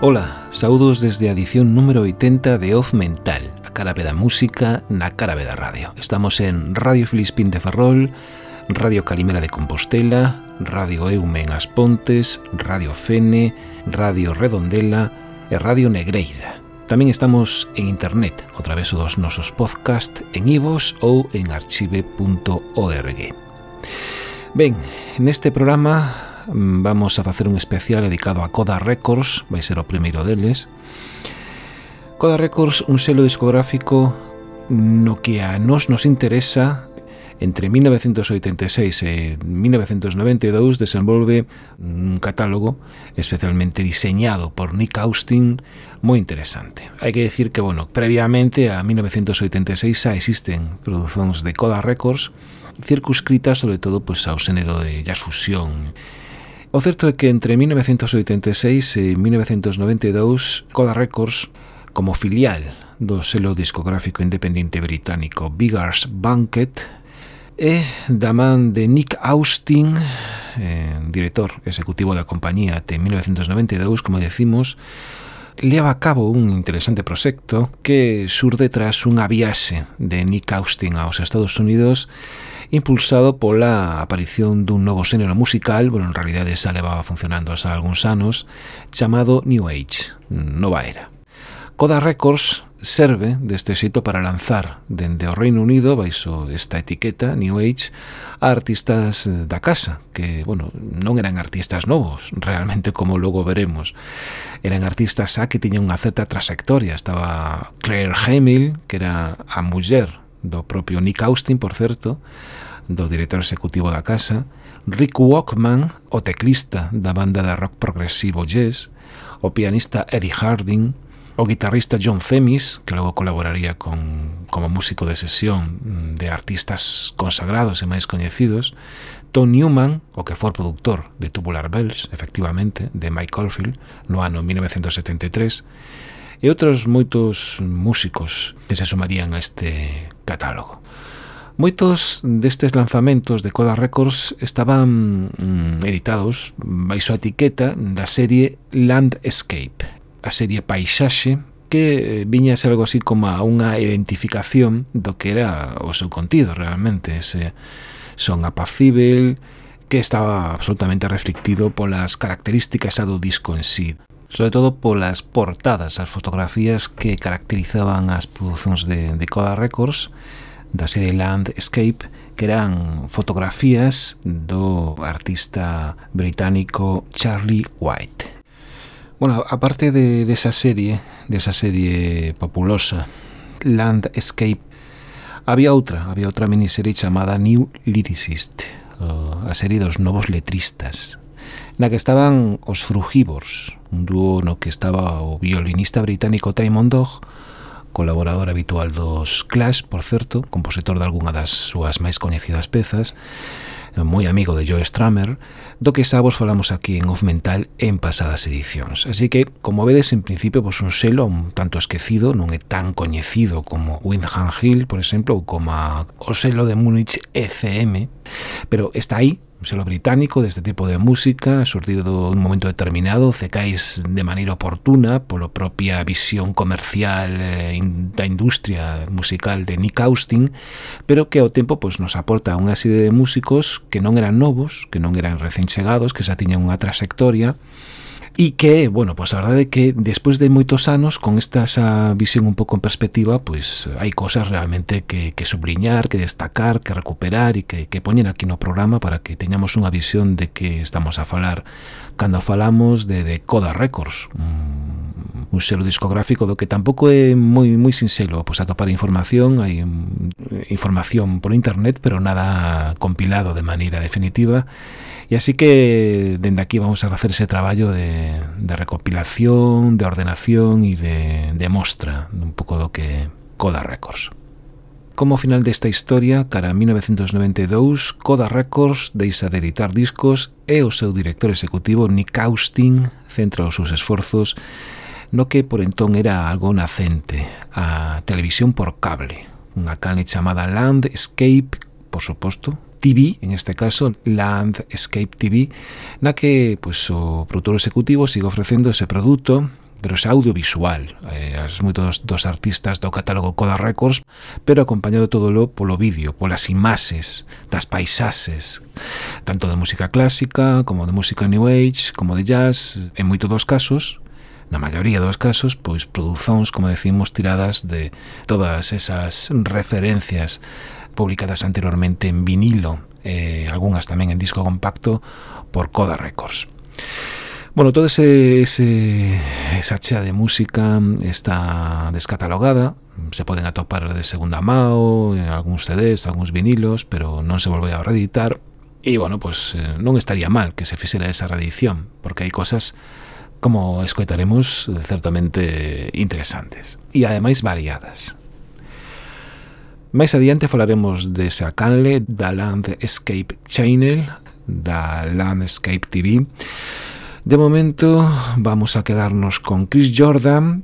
Ola, saúdos desde a edición número 80 de Off Mental, a carabe da música na carabe da radio. Estamos en Radio Filispín de Ferrol, Radio Calimera de Compostela, Radio Eumen As Pontes, Radio Fene, Radio Redondela e Radio Negreira. Tamén estamos en internet, o traveso dos nosos podcast en ivos ou en archive.org. Ben, neste programa vamos a facer un especial dedicado a Coda Records, vai ser o primeiro deles. Coda Records, un selo discográfico no que a nos nos interesa entre 1986 e 1992 desenvolve un catálogo especialmente diseñado por Nick Austin moi interesante. Hai que decir que, bueno, previamente a 1986 xa existen produzóns de Coda Records circunscritas sobre todo pois, pues, ao xénero de jazz fusión O certo é que entre 1986 e 1992 Coda Records, como filial do selo discográfico independente británico Biggars Banquet, e da man de Nick Austin, eh, director executivo da compañía até 1992, como decimos, leva a cabo un interesante proxecto que surde tras unha viaxe de Nick Austin aos Estados Unidos impulsado pola aparición dun novo xénero musical, bueno, en realidade xa levaba funcionando xa algúns anos, chamado New Age, Nova Era. Coda Records serve deste xeito para lanzar dende o Reino Unido baixo esta etiqueta New Age a artistas da casa que, bueno, non eran artistas novos realmente como logo veremos eran artistas xa que tiñan unha certa trasectoria. estaba Claire Hamill que era a muller do propio Nick Austin, por certo, do director executivo da casa, Rick Walkman, o teclista da banda de rock progresivo Jazz, o pianista Eddie Harding, o guitarrista John Themis, que logo colaboraría con, como músico de sesión de artistas consagrados e máis coñecidos, Tom Newman, o que for produtor de Tubular Bells, efectivamente, de Mike Oldfield, no ano 1973, e outros moitos músicos que se sumarían a este catálogo. Moitos destes lanzamentos de Coda Records estaban mm, editados baixo a etiqueta da serie Landscape, a serie Paisaxe, que eh, viña a ser algo así como a unha identificación do que era o seu contido realmente, ese son apacível, que estaba absolutamente reflectido polas características do disco en sí sobre todo polas portadas, as fotografías que caracterizaban as producións de, de Coda Records da serie Landscape que eran fotografías do artista británico Charlie White. Bueno, aparte de, de esa serie, de esa serie populosa, Landscape, había outra, había outra miniserie chamada New Lyricist, a serie dos novos letristas, na que estaban os frugívors, un dúo no que estaba o violinista británico Timon Dog, colaborador habitual dos Clash, por certo, compositor de algunha das súas máis coñecidas pezas, moi amigo de Joe Stramer, do que xa vos falamos aquí en Off Mental en pasadas edicións. Así que, como vedes, en principio, vos un selo un tanto esquecido, non é tan coñecido como Windham Hill, por exemplo, ou como o selo de Múnich ECM, pero está aí, un selo británico deste tipo de música, surdido un momento determinado, cecais de maneira oportuna polo propia visión comercial eh, da industria musical de Nick Austin, pero que ao tempo pois, nos aporta unha serie de músicos que non eran novos, que non eran recén chegados, que xa tiñan unha trasectoria e que, bueno, pois pues, a verdade é que despois de moitos anos con esta esa visión un pouco en perspectiva, pois pues, hai cosas realmente que, que subliñar, que destacar, que recuperar e que, que poñer aquí no programa para que teñamos unha visión de que estamos a falar. Cando falamos de, de Coda Records, un un selo discográfico do que tampouco é moi moi sinxelo, pois atopar información, hai eh, información por internet, pero nada compilado de maneira definitiva. E así que dende aquí vamos a facer ese traballo de, de recopilación, de ordenación e de, de mostra un pouco do que Coda Records. Como final desta historia, cara a 1992, Coda Records deixa de editar discos e o seu director executivo Nick Austin centra os seus esforzos no que por entón era algo nacente, a televisión por cable, unha canle chamada Landscape, por suposto, TV, en este caso Landscape TV, na que pois, o produtor executivo sigue ofrecendo ese produto pero xa audiovisual, eh, as moitos dos artistas do catálogo Coda Records, pero acompañado todolo polo vídeo, polas imaxes das paisaxes, tanto de música clásica, como de música New Age, como de jazz, en moitos dos casos, na maioría dos casos, pois produzóns, como decimos, tiradas de todas esas referencias publicadas anteriormente en vinilo, eh, algunhas tamén en disco compacto por Coda Records. Bueno, todo ese, esa chea de música está descatalogada, se poden atopar de segunda mao, algúns CDs, algúns vinilos, pero non se volve a reeditar. E, bueno, pues, eh, non estaría mal que se fixera esa reedición, porque hai cosas como escoitaremos, certamente interesantes e ademais variadas. Mais adiante falaremos desa canle da Landscape Channel, da Landscape TV. De momento vamos a quedarnos con Chris Jordan,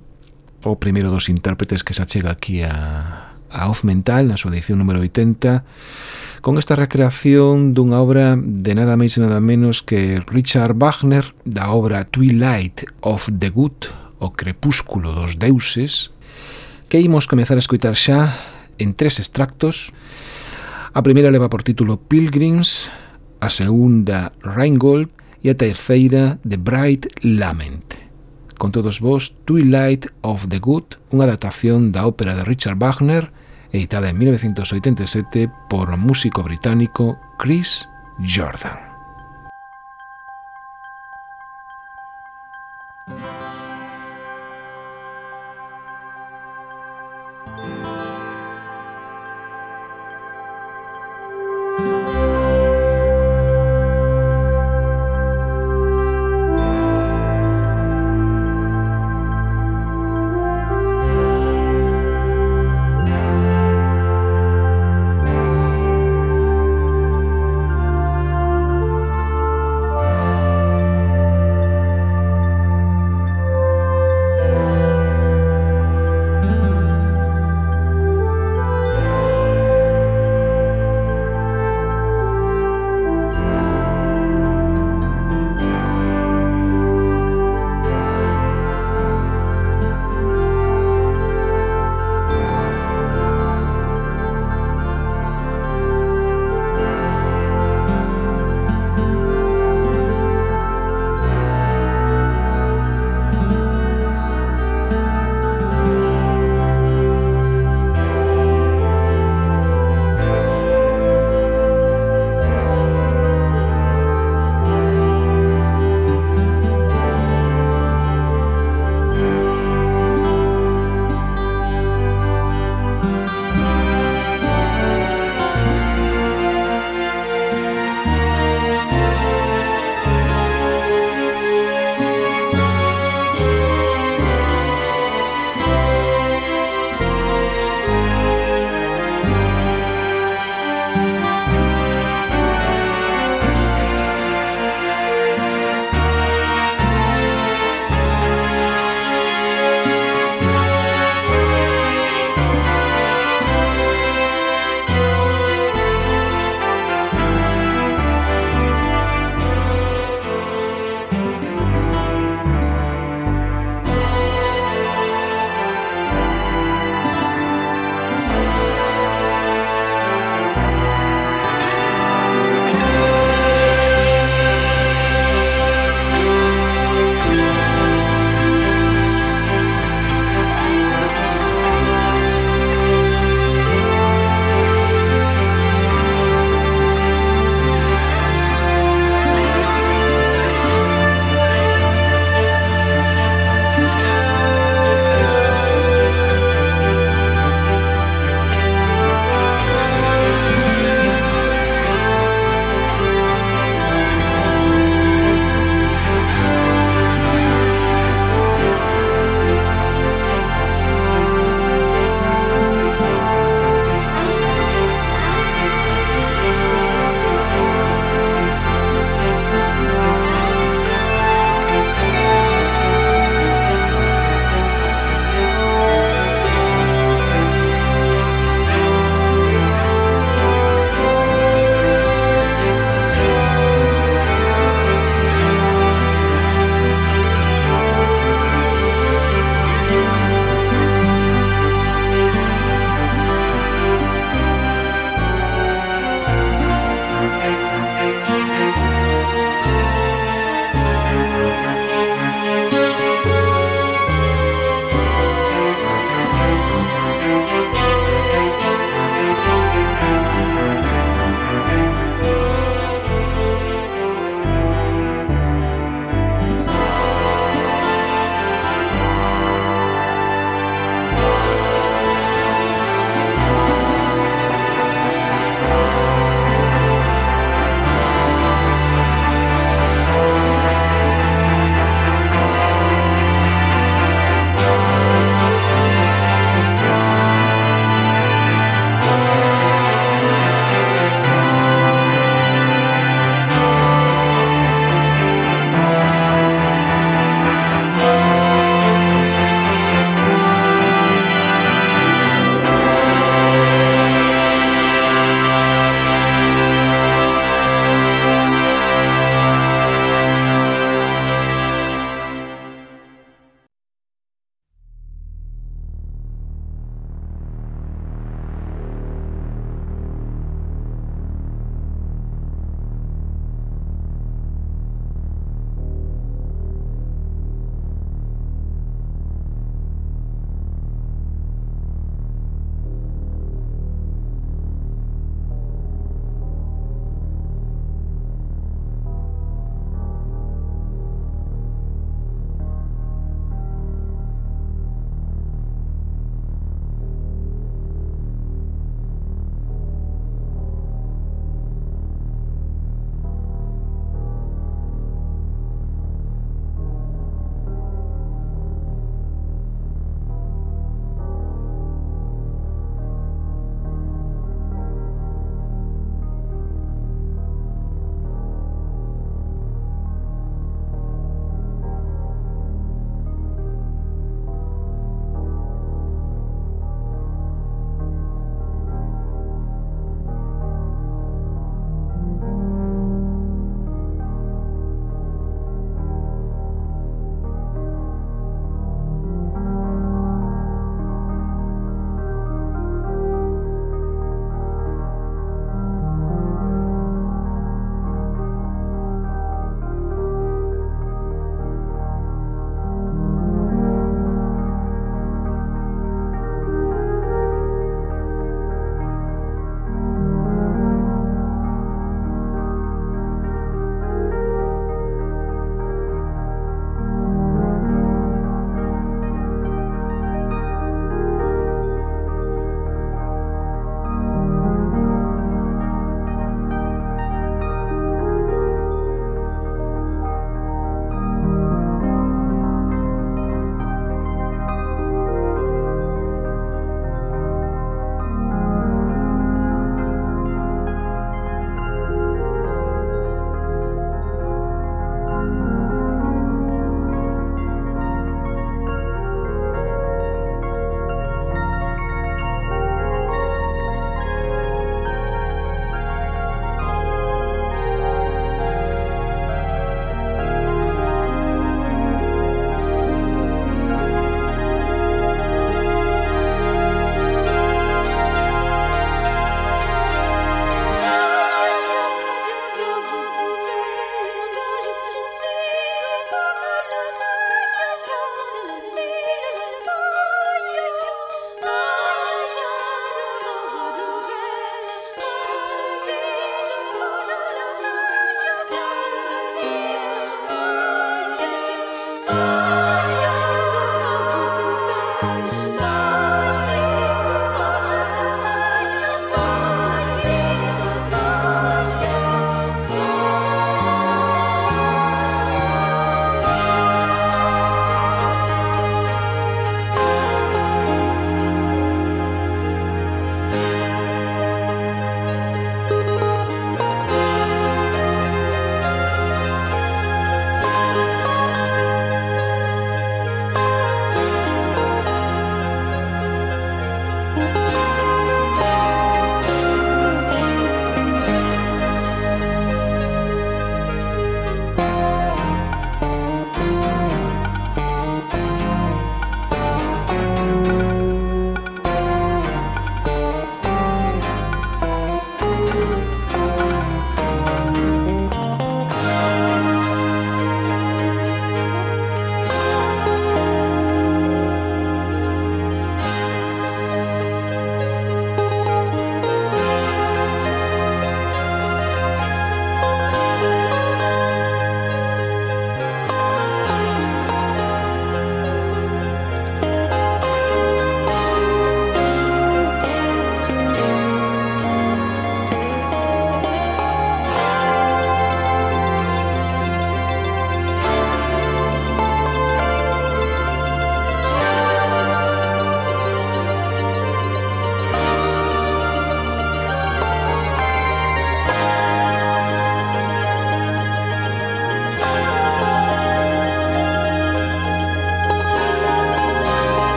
o primeiro dos intérpretes que se achega aquí a, a Off Mental na súa edición número 80, con esta recreación dunha obra de nada máis e nada menos que Richard Wagner da obra Twilight of the Good, o crepúsculo dos deuses, que imos comezar a escoitar xa en tres extractos. A primeira leva por título Pilgrims, a segunda Rheingold e a terceira The Bright Lament. Con todos vos, Twilight of the Good, unha adaptación da ópera de Richard Wagner, editada en 1987 por o músico británico Chris Jordan.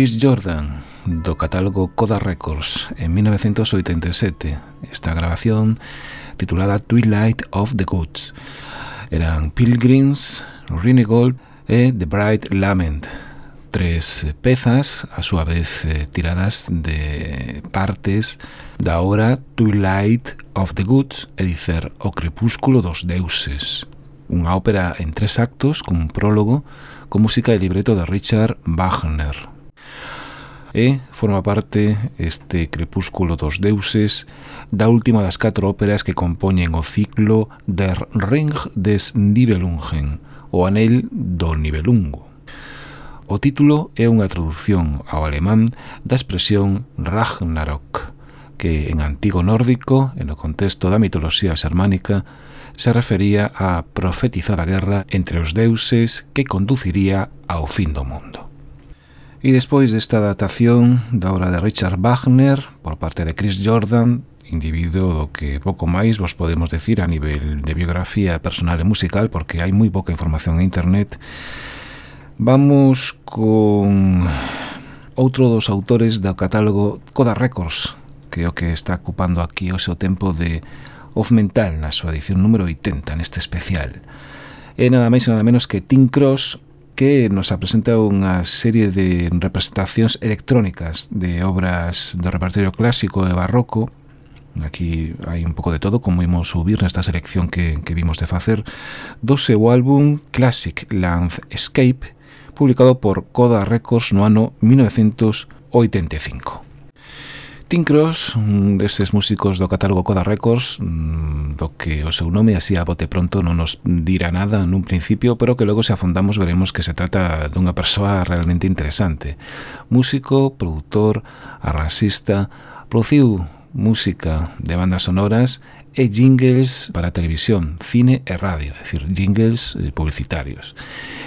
Chris Jordan do catálogo Coda Records en 1987 esta grabación titulada Twilight of the Goods eran Pilgrims, Rene Gold e The Bright Lament. Tres pezas, a súa vez eh, tiradas de partes da obra Twilight of the Goods, é dicer, O Crepúsculo dos Deuses, unha ópera en tres actos con un prólogo con música e libreto de Richard Wagner e forma parte este Crepúsculo dos Deuses da última das catro óperas que compoñen o ciclo Der Ring des Nibelungen, o anel do Nibelungo. O título é unha traducción ao alemán da expresión Ragnarok, que en antigo nórdico, en o contexto da mitoloxía xermánica, se refería á profetizada guerra entre os deuses que conduciría ao fin do mundo. E despois desta adaptación da obra de Richard Wagner por parte de Chris Jordan, individuo do que pouco máis vos podemos decir a nivel de biografía personal e musical porque hai moi pouca información en internet, vamos con outro dos autores do catálogo Coda Records, que é o que está ocupando aquí o seu tempo de Off Mental na súa edición número 80 neste especial. É nada máis e nada menos que Tim Cross, que nos apresenta unha serie de representacións electrónicas de obras do repertorio clásico e barroco Aquí hai un pouco de todo, como imos subir nesta selección que, que vimos de facer, do seu álbum Classic Landscape, publicado por Coda Records no ano 1985. Tincros, un destes músicos do catálogo Coda Records, mm, do que o seu nome así a bote pronto non nos dirá nada nun principio, pero que logo se afondamos veremos que se trata dunha persoa realmente interesante. Músico, produtor, arranxista, produciu música de bandas sonoras e jingles para televisión, cine e radio, é dicir, jingles eh, publicitarios.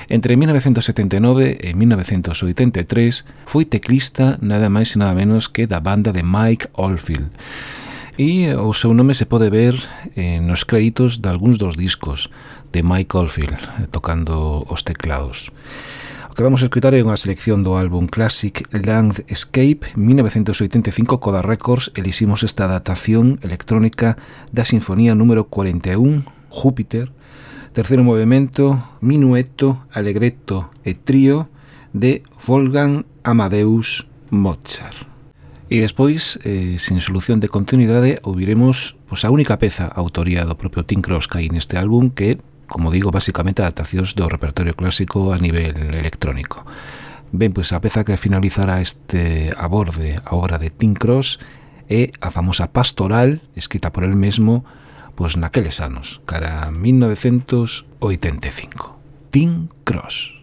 Entre 1979 e 1983 foi teclista nada máis e nada menos que da banda de Mike Oldfield e o seu nome se pode ver eh, nos créditos de algúns dos discos de Mike Oldfield eh, tocando os teclados. O que vamos a escutar é unha selección do álbum Classic Landscape 1985 Coda Records e esta adaptación electrónica da Sinfonía número 41 Júpiter terceiro movimento Minueto, Alegretto e Trío de Wolfgang Amadeus Mozart. E despois, eh, sin solución de continuidade, ouviremos pois, a única peza autoría do propio Tim Kroska neste álbum que como digo, basicamente adaptacións do repertorio clásico a nivel electrónico. Ben, pois a peza que finalizará este aborde a obra de Tim Cross é a famosa Pastoral, escrita por el mesmo, pois naqueles anos, cara 1985. Tim Cross.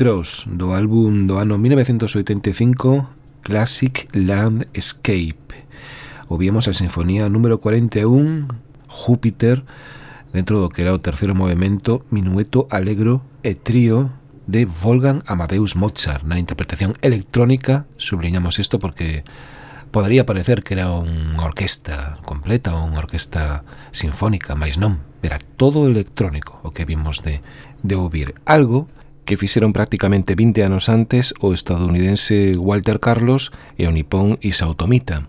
Cross do álbum do ano 1985 Classic Landscape. Ovíamos a sinfonía número 41 Júpiter dentro do que era o terceiro movimento Minueto Alegro e Trío de Wolfgang Amadeus Mozart na interpretación electrónica subliñamos isto porque podería parecer que era unha orquesta completa ou unha orquesta sinfónica, mais non, era todo electrónico o que vimos de, de ouvir. Algo que fixeron prácticamente 20 anos antes o estadounidense Walter Carlos e o nipón Isao Tomita.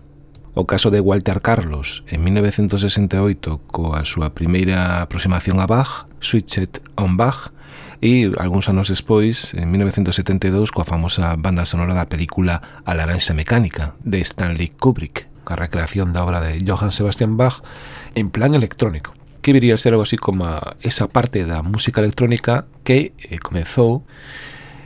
O caso de Walter Carlos, en 1968, coa súa primeira aproximación a Bach, Switched on Bach, e algúns anos despois, en 1972, coa famosa banda sonora da película A Laranxa Mecánica, de Stanley Kubrick, a recreación da obra de Johann Sebastian Bach en plan electrónico que viría a ser algo así como esa parte da música electrónica que eh, comezou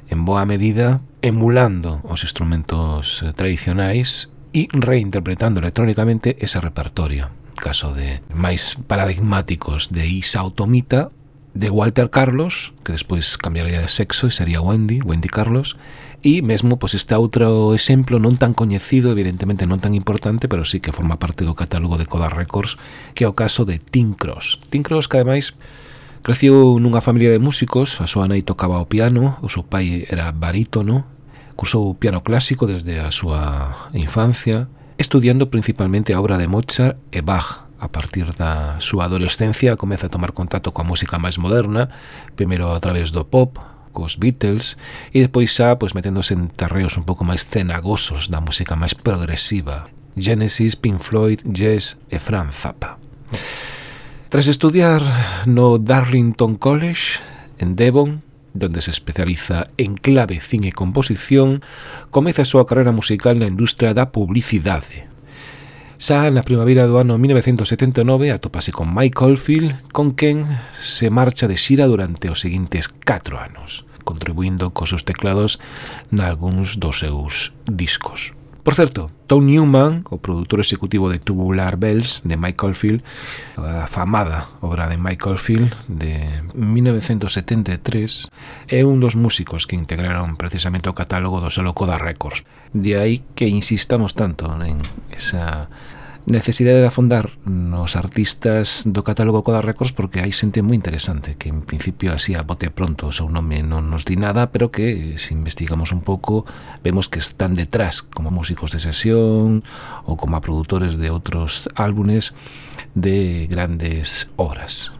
en boa medida emulando os instrumentos eh, tradicionais e reinterpretando electrónicamente ese repertorio. Caso de máis paradigmáticos de Isa Automita, de Walter Carlos, que despois cambiaría de sexo e sería Wendy, Wendy Carlos, E mesmo pois este outro exemplo non tan coñecido, evidentemente non tan importante, pero sí que forma parte do catálogo de Coda Records, que é o caso de Tim Cross. Tim Cross que ademais creciu nunha familia de músicos, a súa nai tocaba o piano, o seu pai era barítono, cursou piano clásico desde a súa infancia, estudiando principalmente a obra de Mozart e Bach, a partir da súa adolescencia comeza a tomar contacto coa música máis moderna, primeiro a través do pop, cos Beatles e despois xa pois, meténdose en terreos un pouco máis cenagosos da música máis progresiva Genesis, Pink Floyd, Jazz e Frank Zappa. Tras estudiar no Darlington College, en Devon, donde se especializa en clave, cine e composición, comeza a súa carreira musical na industria da publicidade, Xa na primavera do ano 1979 atopase con Mike Oldfield, con quen se marcha de xira durante os seguintes 4 anos, contribuindo cos seus teclados nalgúns dos seus discos. Por certo, Tom Newman, o produtor executivo de Tubular Bells de Michael Field, a famada obra de Michael Field de 1973, é un dos músicos que integraron precisamente o catálogo do selo Coda Records. De aí que insistamos tanto en esa necesidade de afondar nos artistas do catálogo Coda Records porque hai xente moi interesante que en principio así a bote pronto o seu nome non nos di nada pero que se investigamos un pouco vemos que están detrás como músicos de sesión ou como produtores de outros álbumes de grandes obras.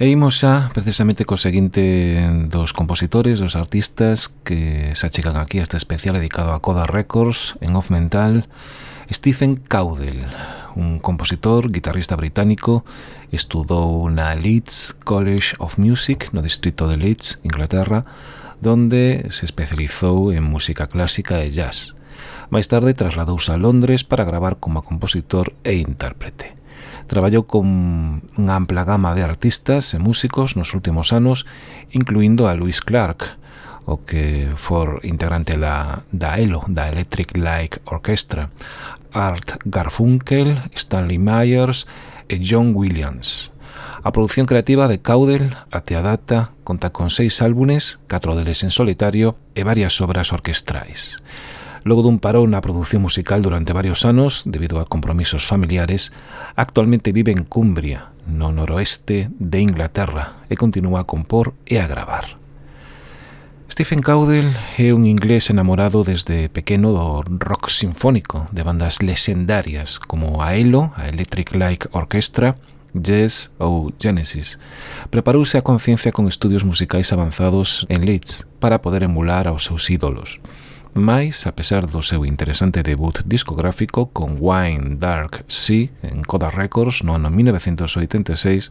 E imos xa precisamente co seguinte dos compositores, dos artistas que se achegan aquí a este especial dedicado a Coda Records en Off Mental, Stephen Caudel, un compositor, guitarrista británico, estudou na Leeds College of Music no distrito de Leeds, Inglaterra, donde se especializou en música clásica e jazz. Máis tarde trasladouse a Londres para gravar como compositor e intérprete. Traballou con unha ampla gama de artistas e músicos nos últimos anos, incluindo a Louis Clark, o que for integrante da, da ELO, da Electric Light Orchestra, Art Garfunkel, Stanley Myers e John Williams. A produción creativa de Caudel até a data conta con seis álbumes, catro deles en solitario e varias obras orquestrais logo dun parón na produción musical durante varios anos debido a compromisos familiares, actualmente vive en Cumbria, no noroeste de Inglaterra, e continúa a compor e a gravar. Stephen Caudel é un inglés enamorado desde pequeno do rock sinfónico de bandas lexendarias como a ELO, a Electric Light Orchestra, Jazz ou Genesis. Preparouse a conciencia con estudios musicais avanzados en Leeds para poder emular aos seus ídolos mais, a pesar do seu interesante debut discográfico con Wine Dark Sea en Coda Records no ano 1986,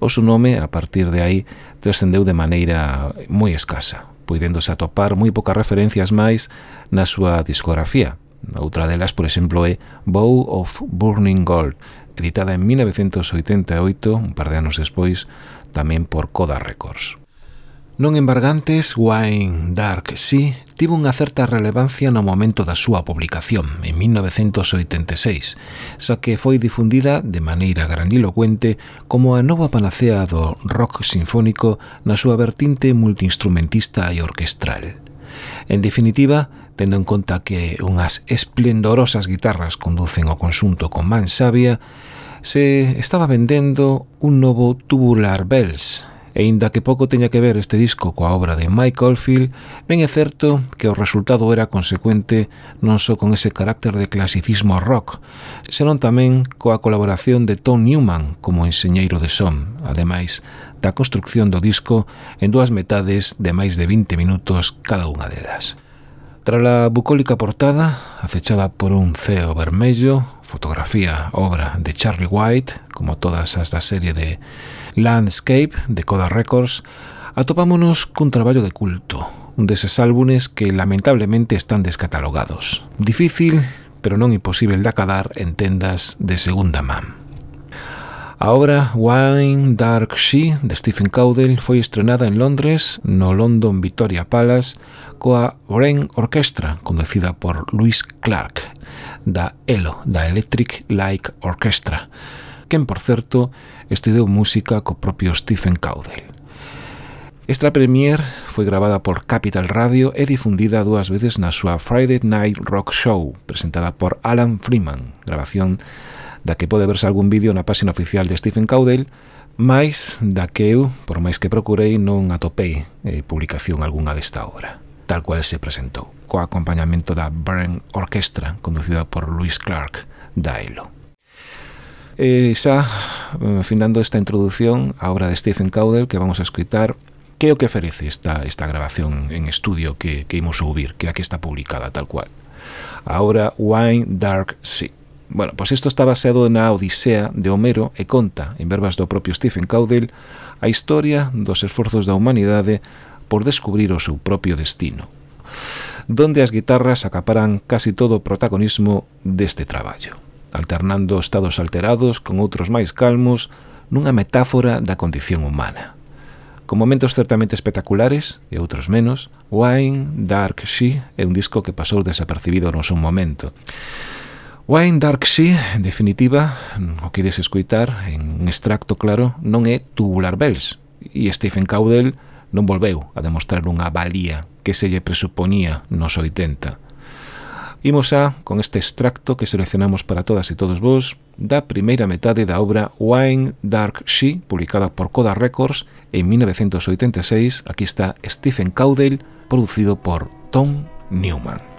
o seu nome, a partir de aí, trascendeu de maneira moi escasa, puidéndose atopar moi poucas referencias máis na súa discografía. Outra delas, por exemplo, é Bow of Burning Gold, editada en 1988, un par de anos despois, tamén por Coda Records. Non embargantes, Wine Dark Sea tivo unha certa relevancia no momento da súa publicación, en 1986, xa que foi difundida de maneira grandilocuente como a nova panacea do rock sinfónico na súa vertinte multiinstrumentista e orquestral. En definitiva, tendo en conta que unhas esplendorosas guitarras conducen o consunto con man sabia, se estaba vendendo un novo Tubular Bells, E inda que pouco teña que ver este disco coa obra de Mike Oldfield, ben é certo que o resultado era consecuente non só con ese carácter de clasicismo rock, senón tamén coa colaboración de Tom Newman como enseñeiro de son, ademais da construcción do disco en dúas metades de máis de 20 minutos cada unha delas. Tras a bucólica portada, acechada por un ceo vermello, fotografía obra de Charlie White, como todas as da serie de Landscape, de Coda Records, atopámonos cun traballo de culto, un deses álbumes que lamentablemente están descatalogados. Difícil, pero non imposible de acadar en tendas de segunda man. A obra Wine Dark Sea de Stephen Cowdell foi estrenada en Londres no London Victoria Palace coa Wren Orchestra, conducida por Louis Clark, da ELO, da Electric Light Orchestra quen, por certo, estudou música co propio Stephen Cowdell. Esta premier foi gravada por Capital Radio e difundida dúas veces na súa Friday Night Rock Show, presentada por Alan Freeman, grabación da que pode verse algún vídeo na páxina oficial de Stephen Cowdell, máis da que eu, por máis que procurei, non atopei eh, publicación algunha desta obra, tal cual se presentou, co acompañamento da Burn Orchestra, conducida por Louis Clark, da ELO. E xa, finando esta introdución, a obra de Stephen Cowdell que vamos a escutar que é o que ofrece esta, esta grabación en estudio que, que imos ouvir, que aquí está publicada tal cual. A obra Wine Dark Sea. Bueno, pois pues isto está baseado na Odisea de Homero e conta, en verbas do propio Stephen Cowdell, a historia dos esforzos da humanidade por descubrir o seu propio destino, donde as guitarras acaparan casi todo o protagonismo deste traballo alternando estados alterados con outros máis calmos nunha metáfora da condición humana. Con momentos certamente espectaculares e outros menos, Wine Dark Sea é un disco que pasou desapercibido no seu momento. Wine Dark Sea, en definitiva, o que ides escuitar en un extracto claro, non é Tubular Bells, e Stephen Cowdell non volveu a demostrar unha valía que se lle presuponía nos 80. Imos a, con este extracto que seleccionamos para todas e todos vos, da primeira metade da obra Wine Dark She, publicada por Coda Records en 1986. Aquí está Stephen Caudell, producido por Tom Newman.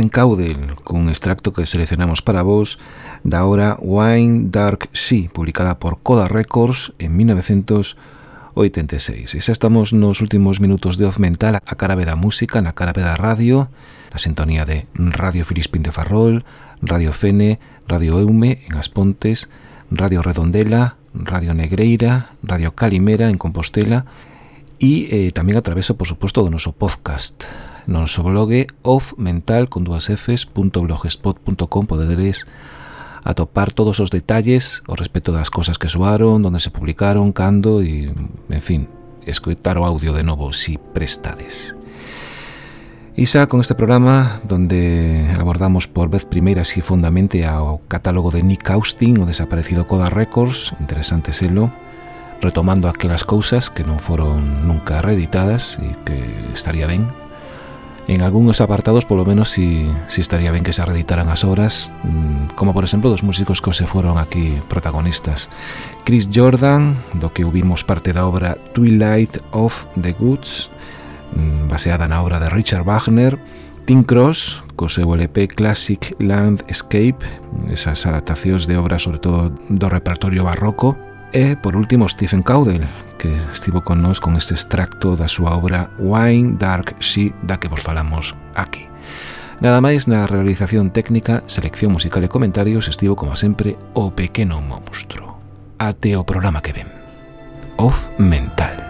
Stephen Caudel cun extracto que seleccionamos para vos da obra Wine Dark Sea publicada por Coda Records en 1986 e xa estamos nos últimos minutos de Oz Mental a cara da música, na cara da radio na sintonía de Radio Filispín de Farrol Radio Fene, Radio Eume en As Pontes Radio Redondela, Radio Negreira Radio Calimera en Compostela e eh, tamén atraveso, por suposto, do noso podcast noso blog offmental con dúas fs.blogspot.com podedes atopar todos os detalles o respecto das cosas que soaron, onde se publicaron, cando e, en fin, escoitar o audio de novo si prestades. Isa, con este programa donde abordamos por vez primeira así fundamente ao catálogo de Nick Austin, o desaparecido Coda Records, interesante selo, retomando aquelas cousas que non foron nunca reeditadas e que estaría ben en algúns apartados polo menos si, si estaría ben que se reeditaran as obras mm, como por exemplo dos músicos que se foron aquí protagonistas. Chris Jordan, do que ouvimos parte da obra Twilight of the Goods mm, baseada na obra de Richard Wagner. Tim Cross, co seu LP Classic Landscape esas adaptacións de obras sobre todo do repertorio barroco. E por último Stephen Cowdell que estivo con nós con este extracto da súa obra Wine Dark Sea da que vos falamos aquí. Nada máis na realización técnica, selección musical e comentarios estivo como sempre o pequeno monstro. Ate o programa que ven. Off Mental.